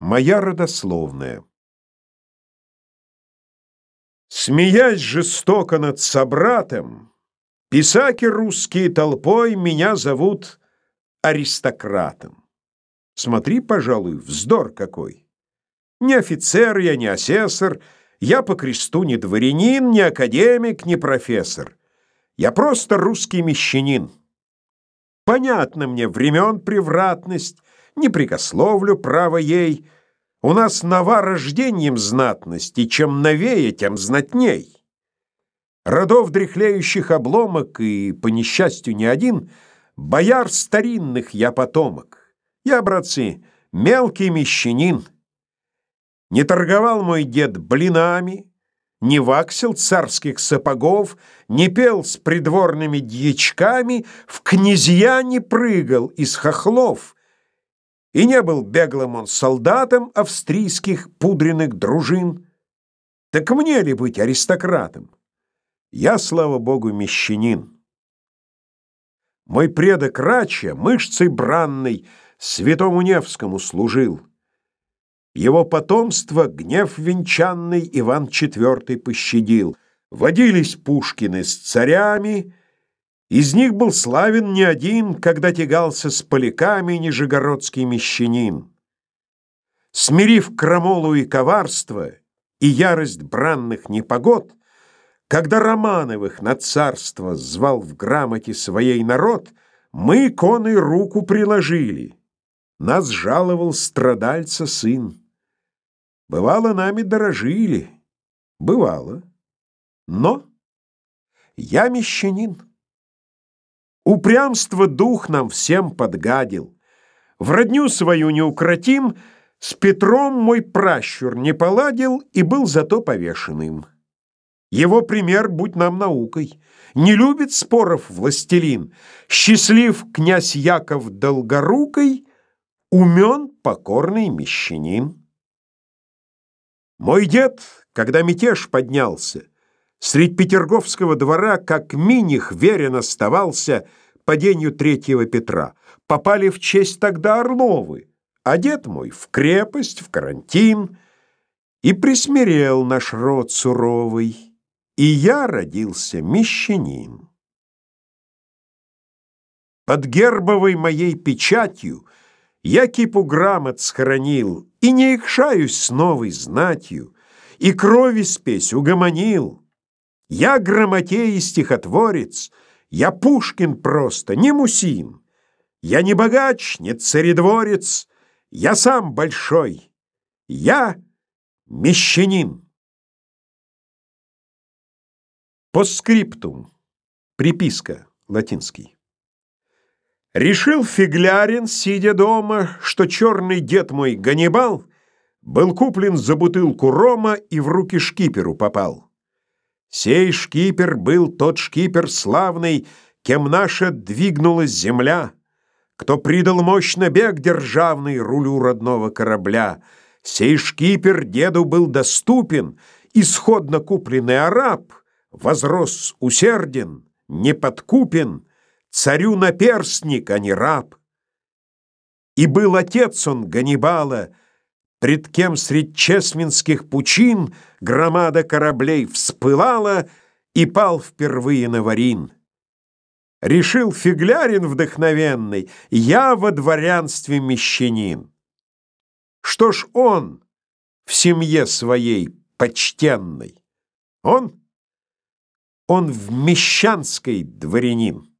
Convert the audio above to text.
Моя родословная Смеясь жестоко над собратом, Писаки русские толпой Меня зовут аристократом. Смотри, пожалуй, вздор какой. Не офицер я, не асессор, Я по кресту не дворянин, Не академик, не профессор. Я просто русский мещанин. Понятно мне времен превратность, Не прикословлю право ей. У нас нова рождением знатность, чем новее, тем знатней. Родов дряхлеющих обломок, И, по несчастью, не один, Бояр старинных я потомок. Я, братцы, мелкий мещанин. Не торговал мой дед блинами, Не ваксил царских сапогов, Не пел с придворными дьячками, В князья не прыгал из хохлов, И не был беглым он солдатом Австрийских пудренных дружин. Так мне ли быть аристократом? Я, слава богу, мещанин. Мой предок Рача, мышцей бранной, святому Невскому служил. Его потомство гнев венчанный Иван IV пощадил. Водились Пушкины с царями, из них был славен не один, когда тягался с поляками нижегородский мещанин. Смирив крамолу и коварство и ярость бранных непогод, когда Романовых на царство звал в грамоте своей народ, мы иконой руку приложили. Нас жаловал страдальца сын. Бывало, нами дорожили. Бывало. Но я мещанин. Упрямство дух нам всем подгадил. В родню свою неукротим, с Петром мой пращур не поладил и был зато повешенным. Его пример будь нам наукой. Не любит споров властелин. Счастлив князь Яков Долгорукой, умен покорный мещанин. Мой дед, когда мятеж поднялся, Средь Петерговского двора, как миних, верен оставался падению третьего Петра. Попали в честь тогда Орловы, а дед мой в крепость, в карантин, и присмирел наш род суровый и я родился мещанин. Под гербовой моей печатью я кипу грамот схоронил, и не ихшаюсь с новой знатью, и крови спесь угомонил. Я грамотей и стихотворец, я Пушкин просто, не Мусин. Я не богач, не царедворец, я сам большой, я мещанин. Постскриптум. Приписка. Латинский. Решил фиглярин, сидя дома, что черный дед мой Ганнибал был куплен за бутылку рома и в руки шкиперу попал. Сей шкипер был тот шкипер славный, кем наша двигнулась земля, кто придал мощно бег державный рулю родного корабля. Сей шкипер деду был доступен, исходно купленный араб — возрос усерден, неподкупен, царю наперстник, а не раб. И был отец он Ганнибала, пред кем средь чесминских пучин громада кораблей вспылала и пал впервые на варин. Решил фиглярин вдохновенный, я во дворянстве мещанин. Что ж он в семье своей почтенной? Он он в мещанской дворянин.